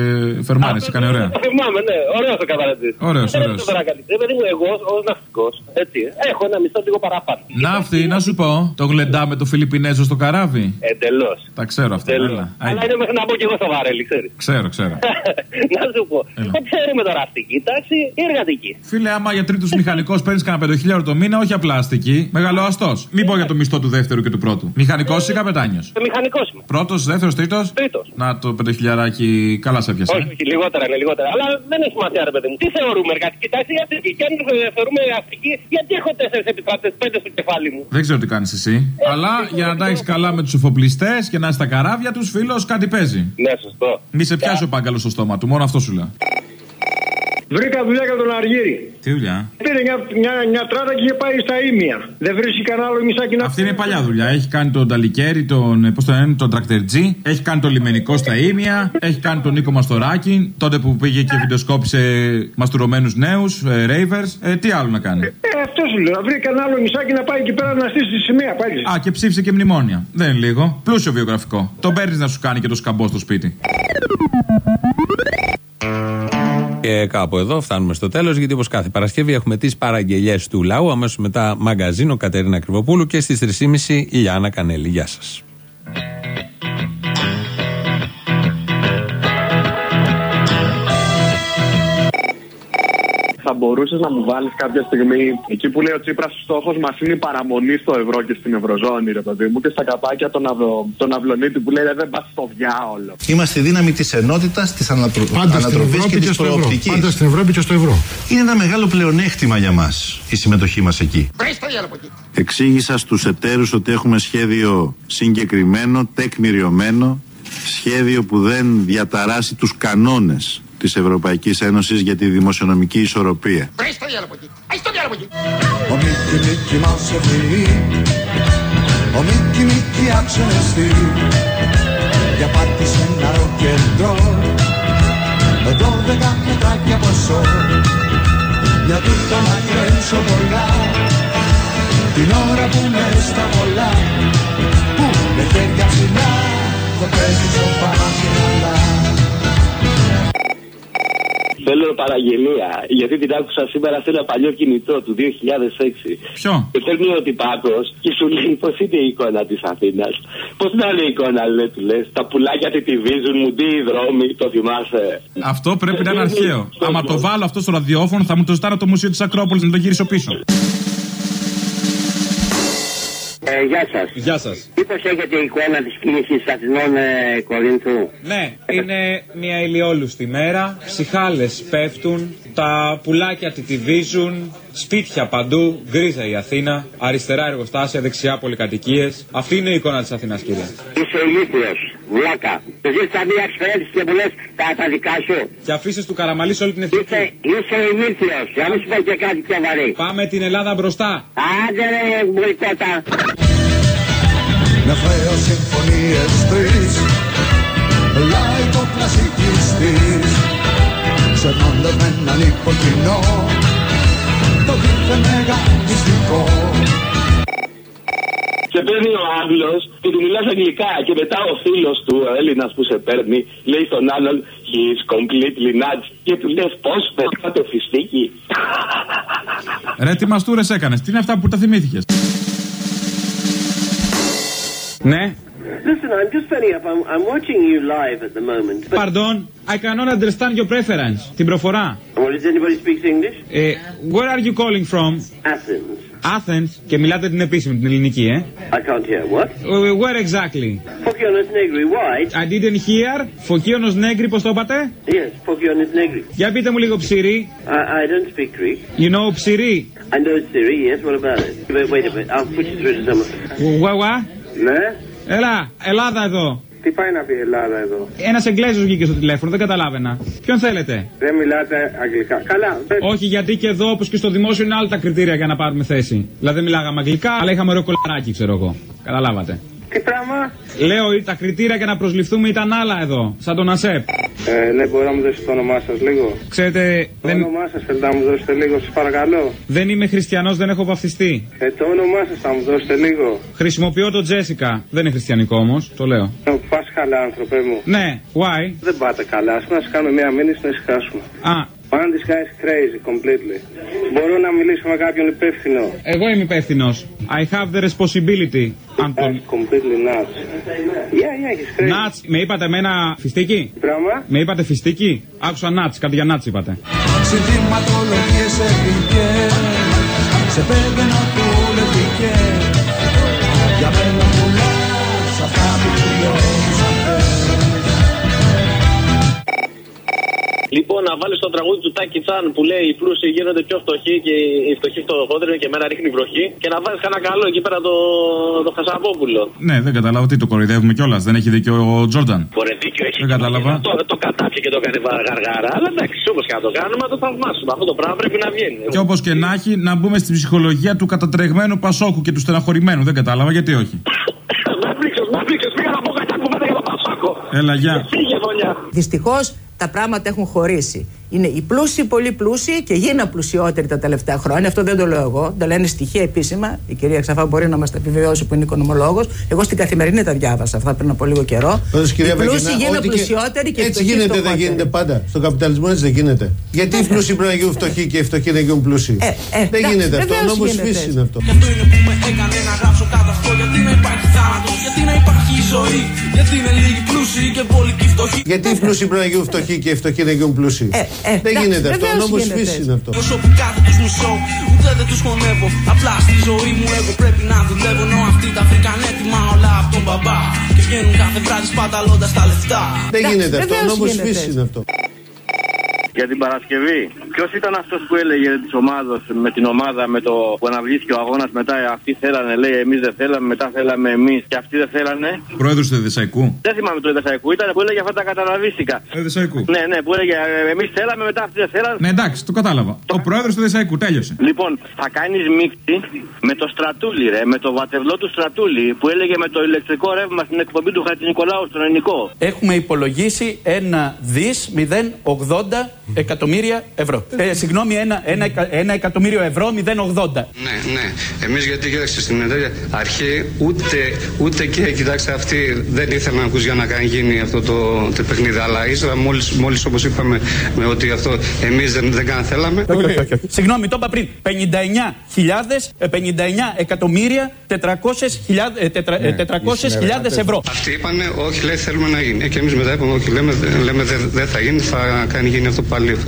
φερμάνι, σε κάνει ωραία. Το θυμάμαι, ναι, ωραίος το καβαρετζή. Ωραίος, Δεν ωραίος. έχω τώρα κάτι. Ρε παιδί μου, εγώ ως ναυτικός, έτσι, έχω ένα μισθό λίγο παραπάνω. Ναύτη, να σου πω. Το γλεντά με το Φιλιππινέζο στο καράβι. Εντελώς. Τα ξέρω αυτά. Έλα. Αλλά είναι μέχρι να μπω και εγώ στο βαρέλι, ξέρεις. Ξέρω, ξέρω. να σου πω. Δεν ξέρουμε τώρα αστική τάξη ή εργατική. Φίλε, άμα για τρίτος μηχανικός παίρνεις κανένα πεντοχίλιαρο το μήνα, όχι απλά αστική, μεγαλοαστό. Μην πω για το μισθό του δεύτερου και του πρώτου. Μηχανικός ή καπετάνιος; Ε, Μηχανικός είμαι. Πρώτος, δεύτερος, τρίτος; Τρίτος. Να το πεντοχιλιαράκι, καλά σε έπιασε. Όχι, όχι, λιγότερα είναι λιγότερα. Αλλά δεν έχει σημασία, ρε παιδί μου. Τι θεωρούμε εργατική τάξη ή αστική. Και αν ε, θεωρούμε αστική, γιατί έχω τέσσερις επιστράτε, πέντε στο κεφάλι μου. Δεν ξέρω τι κάνεις εσύ. Αλλά για να τα έχεις καλά με τους εφοπλιστές και να είσαι στα καράβια τους, φίλος, κάτι παίζει. Ναι, σωστό. Μη σε πιάσει ο πάγκαλο στο στόμα του, μόνο αυτό σου λέω. Βρήκα δουλειά για τον Αργύρι. Τι δουλειά; Πήρε μια, μια, μια τράτα και είχε πάει στα ίμια. Δεν βρίσκει κανένα άλλο μισάκι να Αυτή είναι παλιά δουλειά. Έχει κάνει τον Ταλικέρι, τον, πώς το λένε, τον Τρακτερτζή. Έχει κάνει τον Λιμενικό στα Ήμια. Έχει κάνει τον Νίκο Μαστοράκη. Τότε που πήγε και βιντεοσκόπησε μαστουρωμένους νέους, ε, ravers. Ε, τι άλλο να κάνει; Ε, αυτό σου λέω. Βρήκε κανένα άλλο μισάκι να πάει εκεί πέρα να στήσει τη σημαία πάλι. Α, και ψήφισε και μνημόνια. Δεν είναι λίγο. Πλούσιο βιογραφικό. Τον παίρνεις να σου κάνει και το σκαμπό στο σπίτι. Και κάπου εδώ φτάνουμε στο τέλος, γιατί όπως κάθε Παρασκευή έχουμε τις παραγγελίε του λαού. Αμέσως μετά μαγκαζίνο Κατερίνα Κρυβοπούλου και στις 3.30 η Λιάννα Κανέλη. Γεια σας. Μπορούσες να μου βάλεις κάποια στιγμή εκεί που λέει ο Τσίπρας στόχος μας είναι η παραμονή στο ευρώ και στην ευρωζώνη, ρε παιδί μου, και στα καπάκια τον, αυλο, τον αυλονίτη που λέει «Ρε, δεν πας στο διάολο. Είμαστε δύναμη της ενότητας, της ανατρο... Πάντα στην ανατροπής Ευρώπη και και της στο ευρώ. προοπτικής. Πάντα στην Ευρώπη και στο ευρώ. Είναι ένα μεγάλο πλεονέκτημα για μας η συμμετοχή μας εκεί. Εξήγησα στους εταίρους ότι έχουμε σχέδιο συγκεκριμένο, τεκμηριωμένο, σχέδιο που δεν διαταράσει τους κανόνες της Ευρωπαϊκής Ένωσης για τη δημοσιονομική ισορροπία. Ο Μίκη Μίκη μας ευφυεί Ο Μίκη Μίκη αξιονεστή Για πάτησε ένα κέντρο Με δώδεκα πετράκια ποσό. Για τούτο να κρέμψω πολλά. Την ώρα που με στα πολλά. Που με χέρια ψηλά. Το παίζεις στο παρακελά Θέλω παραγγελία, γιατί την άκουσα σήμερα σε ένα παλιό κινητό του 2006. Ποιο? Και φέρνει ο τυπάκο και σου λέει πώ είναι η εικόνα τη Αθήνα. Πώ να είναι η εικόνα, λέει, του λε. Τα πουλάκια τη τυβίζουν, μου τι οι δρόμοι, το θυμάσαι. Αυτό πρέπει να είναι αρχαίο. Άμα το βάλω αυτό στο ραδιόφωνο, θα μου το ζητάνε το Μουσείο τη Ακρόπολη να το γυρίσω πίσω. Ε, γεια σας. Γεια σας. Μήπως έχετε εικόνα της κίνησης Αθηνών ε, Κορίνθου; Ναι, είναι μια ηλιόλουστη μέρα. Ψυχάλες πέφτουν, τα πουλάκια τιτιβίζουν, σπίτια παντού, γκρίζα η Αθήνα, αριστερά εργοστάσια, δεξιά πολυκατοικίες. Αυτή είναι η εικόνα της Αθήνας, κύριε. Είσαι ηλίθιο. Βλάκα. Το ζει τα μία εξφέρεση και μου λες τα, τα δικά σου. Και αφήσεις του καραμαλί σε όλη την εθνική. Είσαι, είσαι ηλίθιο. Για να μην σου πω και κάτι πιο βαρύ. Πάμε την Ελλάδα μπροστά. Άντε ρε μπουικότα. Με φρέο συμφωνίες τρεις Λαϊκό κλασικιστής Ξερνώνται με έναν υποκοινό Το δίθεν μεγαλιστικό Σε παίρνει ο Άγγλος και του μιλάς αγγλικά και μετά ο φίλος του, ο Έλληνας που σε παίρνει, λέει στον άλλον He is completely nuts και του λες πώς πέφτει το φιστίκι. Ρε, τι μαστούρες έκανες, τι είναι αυτά που τα θυμήθηκες; Ναι. Listen, I'm just phoning up. I'm, I'm watching you live at the moment. But Pardon, I cannot understand your preference. Την προφορά. Well, does anybody speak English? Ε, where are you calling from? Athens. Athens. Και μιλάτε την επίσημη, την ελληνική, ε. I can't hear. What? Ε, Where exactly? Fokionos Negri. Why? I didn't hear. Φωκίωνος Νέγκρι, πώς το είπατε? Yes, Fokionos Negri. Για πείτε μου λίγο ψηρή. I, I don't speak Greek. You know ψηρή. I know Siri. Yes. What about it? Wait, wait a minute. I'll put you through to someone. Γουαγουά. Ναι. Έλα, Ελλάδα εδώ. Τι πάει να πει η Ελλάδα εδώ; Ένας Εγγλέζος βγήκε στο τηλέφωνο, δεν καταλάβαινα. Ποιον θέλετε; Δεν μιλάτε αγγλικά. Καλά. πες. Όχι, γιατί και εδώ, όπως και στο δημόσιο, είναι άλλα τα κριτήρια για να πάρουμε θέση. Δηλαδή, δεν μιλάγαμε αγγλικά, αλλά είχαμε ωραίο κολαράκι, ξέρω εγώ. Καταλάβατε. Τι πράγμα; Λέω, τα κριτήρια για να προσληφθούμε ήταν άλλα εδώ, σαν τον ΑΣΕΠ. Ε, ναι, μπορεί να μου δώσετε το όνομά σας λίγο; Ξέρετε, Το δεν, όνομά σας θέλετε να μου δώσετε λίγο, σας παρακαλώ. δεν είμαι χριστιανός, δεν έχω βαφτιστεί. Ε, το όνομά σας θα μου δώσετε λίγο. Χρησιμοποιώ το Τζέσικα. Δεν είναι χριστιανικό όμως, το λέω. Πας καλά, άνθρωπε μου. Ναι, why? Δεν πάτε καλά. Α να σα κάνω μια μήνυση να ησυχάσουμε. Α, Man, this guy is crazy completely. Μπορώ να μιλήσω με κάποιον υπεύθυνο. εγώ είμαι υπεύθυνος. I have the responsibility. Αντων... Completely nuts. Yeah, yeah, he's crazy. Νάτς, με είπατε εμένα φιστίκι; Πράγμα. Με είπατε φιστίκι; Άκουσα νάτς, κάτι για νάτς είπατε. Συνθηματολογίες εθνικές Σε παίρνω του λεπτικές Για μένα Λοιπόν, να βάλεις το τραγούδι του Τάκη Τσάν που λέει Οι πλούσιοι γίνονται πιο φτωχοί και οι φτωχοί φτωχότεροι και μένα ρίχνει βροχή. Και να βάλεις κανένα καλό εκεί πέρα το, το Χασαπόπουλο. Ναι, δεν καταλάβω τι το κοροϊδεύουμε κιόλας. Δεν έχει δίκιο ο Τζόρνταν. Μπορεί δίκιο έχει. Δεν κατάλαβα. Το, το κατάπιε και το κάνει βα- γαργάρα. Αλλά εντάξει, όπως και να το κάνουμε, να το θαυμάσουμε. Αυτό το πράγμα πρέπει να βγαίνει. Και όπως και να έχει, να μπούμε στην ψυχολογία του κατατρεγμένου Πασόκου και του στεναχωρημένου. Δεν κατάλαβα γιατί όχι. Μα βρίξε, μα βρίξε, πήγα να πω κάτι κουβέντα για τον Πασάκο. Έλα, γεια. Φύγε γωνιά. Δυστυχώς τα πράγματα έχουν χωρίσει. Είναι οι πλούσιοι πολύ πλούσιοι και γίναν πλουσιότεροι τα τελευταία χρόνια. Αυτό δεν το λέω εγώ. Το λένε στοιχεία επίσημα. Η κυρία Ξαφά μπορεί να μας τα επιβεβαιώσει που είναι οικονομολόγος. Εγώ στην καθημερινή τα διάβασα αυτά πριν από λίγο καιρό. Πάντως, κυρία οι πλούσιοι Βαγγενά, γίναν ό,τι και- πλουσιότεροι και οι Έτσι φτωχοί γίνεται, δεν φτωχότεροι. γίνεται πάντα. Στον καπιταλισμό έτσι δεν γίνεται. Γιατί οι πλούσιοι πρέπει να γίνουν φτωχοί και οι φτωχοί να γίνουν πλούσιοι; ε, δεν εντάξει, γίνεται αυτό. Ο βεβαίως νόμος γίνεται φύσης έτσι. είναι αυτό. Αυτό είναι που με έκανε να γράψω κάθε αυτό Γιατί να υπάρχει θάνατος, γιατί να υπάρχει ζωή Γιατί είναι λίγοι πλούσιοι και πολλοί και φτωχοί Γιατί οι πλούσιοι πρέπει να γίνουν φτωχοί και οι φτωχοί να γίνουν πλούσιοι; δεν εντάξει, γίνεται αυτό. Ο βεβαίως νόμος γίνεται φύσης έτσι. είναι αυτό. Προσωπικά δεν τους μισώ, ούτε δεν τους χωνεύω Απλά στη ζωή μου εγώ πρέπει να δουλεύω Ενώ αυτοί τα βρήκαν έτοιμα όλα από τον μπαμπά Και βγαίνουν κάθε βράδυ σπαταλώντας τα λεφτά Δεν γίνεται αυτό. Ο νόμος φύσης είναι αυτό. Για την Παρασκευή. Ποιος ήταν αυτός που έλεγε της ομάδα με την ομάδα με το που αναβλήθηκε ο αγώνας μετά αυτοί θέλανε, λέει εμείς δεν θέλαμε, μετά θέλαμε εμείς και αυτοί δεν θέλανε. Πρόεδρος του Εδεσαϊκού. Δεν θυμάμαι το Εδεσαϊκού, ήταν που έλεγε αυτά τα καταλαβίστηκα. Εδεσαϊκού. Ναι, ναι, που έλεγε εμείς θέλαμε, μετά αυτοί δεν θέλανε. Ναι, εντάξει, το κατάλαβα. Ο πρόεδρος του Εδεσαϊκού, τέλειωσε. Λοιπόν, θα κάνεις μίξη με το στρατούλι, ρε, με το βατευλό του στρατούλι που έλεγε με το ηλεκτρικό ρεύμα στην εκπομπή του Χατζηνικολάου στον ελληνικό. Έχουμε υπολογίσει ένα δις 080 εκατομμύρια ευρώ. Ε, συγγνώμη, ένα, ένα, εκα- ένα εκατομμύριο ευρώ 080. Ναι, ναι. Εμείς γιατί κοίταξε στην εταιρεία αρχή ούτε, ούτε και κοιτάξτε αυτοί δεν ήθελαν να ακούς για να κάνει γίνει αυτό το, το παιχνίδι. Αλλά ύστερα μόλις, μόλις όπως είπαμε με ότι αυτό εμείς δεν, δεν καν θέλαμε. Όχι, όχι, όχι, όχι. Συγγνώμη, το είπα πριν. 59.000, ε, 59 εκατομμύρια 400.000 ε, τετρα- ε, 400.000 ευρώ. Αυτοί είπανε όχι λέει θέλουμε να γίνει. Ε, και εμείς μετά είπαμε όχι λέμε, λέμε δεν δεν θα γίνει θα κάνει γίνει αυτό που πάλι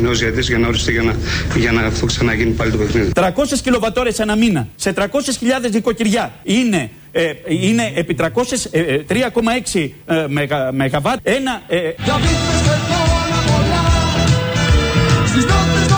νέο διαιτητή για να οριστεί για να, για να αυτό ξαναγίνει πάλι το παιχνίδι. 300 κιλοβατόρες ένα μήνα. Σε 300.000 νοικοκυριά. Είναι ε, είναι επί 300, ε, ε, 3,6 ε, μεγα, μεγαβάτ. Ένα ε, Στις νότες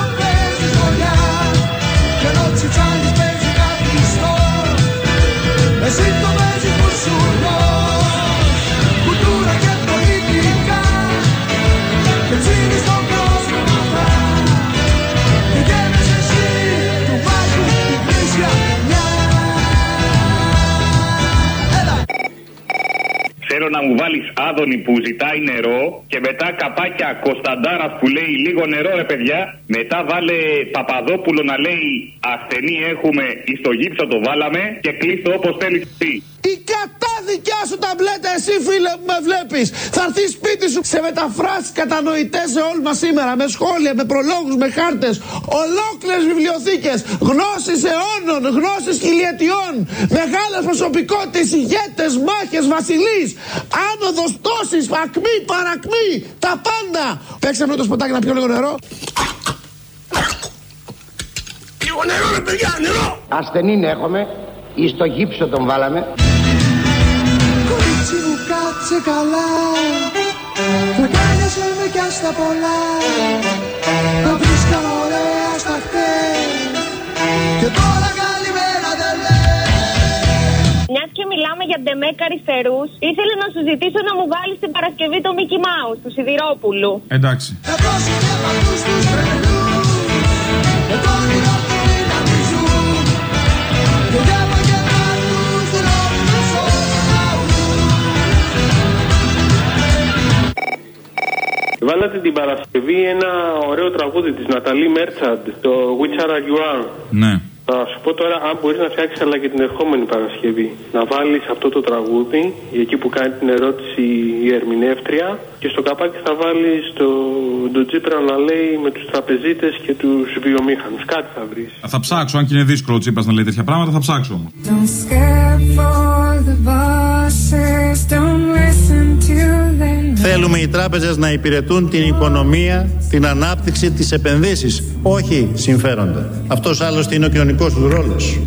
να μου βάλεις άδωνη που ζητάει νερό και μετά καπάκια Κωνσταντάρα που λέει λίγο νερό, ρε παιδιά. Μετά βάλε Παπαδόπουλο να λέει Ασθενή έχουμε, εις το γύψο το βάλαμε και κλείστο όπως θέλεις εσύ. Η κατάδικιά σου ταμπλέτα, εσύ φίλε που με βλέπεις. Θα έρθει σπίτι σου σε μεταφράσει κατανοητές σε όλους μας σήμερα. Με σχόλια, με προλόγους, με χάρτες. Ολόκληρες βιβλιοθήκες. Γνώσεις αιώνων, γνώσεις χιλιετιών. Μεγάλες προσωπικότητες, ηγέτες, μάχες, βασιλείς. Άνοδος, πτώση, ακμή, παρακμή. Τα πάντα. Παίξαμε το σποτάκι να πιω λίγο νερό. Λίγο νερό ρε παιδιά, νερό! Ασθενήν έχουμε, εις το γύψο τον βάλαμε. Κορίτσι μου κάτσε καλά Θα κάνεσαι με κι ας τα πολλά. Τα βρίσκαμε ωραία στα χτες. Και τώρα καλημέρα δεν λέει Μιας και μιλάμε για ντεμέκ αριστερού, ήθελα να σου ζητήσω να μου βάλεις την Παρασκευή το Μίκη Μάου του Σιδηρόπουλου. Εντάξει. Θα δώσει και Βάλατε την Παρασκευή ένα ωραίο τραγούδι της Ναταλή Μέρτσαντ, το Which Are You Are. Ναι. Θα σου πω τώρα, αν μπορείς να φτιάξεις αλλά και την ερχόμενη Παρασκευή. Να βάλεις αυτό το τραγούδι, εκεί που κάνει την ερώτηση η ερμηνεύτρια, και στο καπάκι θα βάλεις το, τον Τζίπρα να λέει με τους τραπεζίτες και τους βιομήχανους. Κάτι θα βρεις. Θα ψάξω, αν και είναι δύσκολο ο Τσίπας να λέει τέτοια πράγματα, θα ψάξω όμως. Don't scare for the bosses, don't listen to them. Θέλουμε οι τράπεζες να υπηρετούν την οικονομία, την ανάπτυξη, τις επενδύσεις, όχι συμφέροντα. Αυτός άλλωστε είναι ο κοινωνικός τους ρόλος.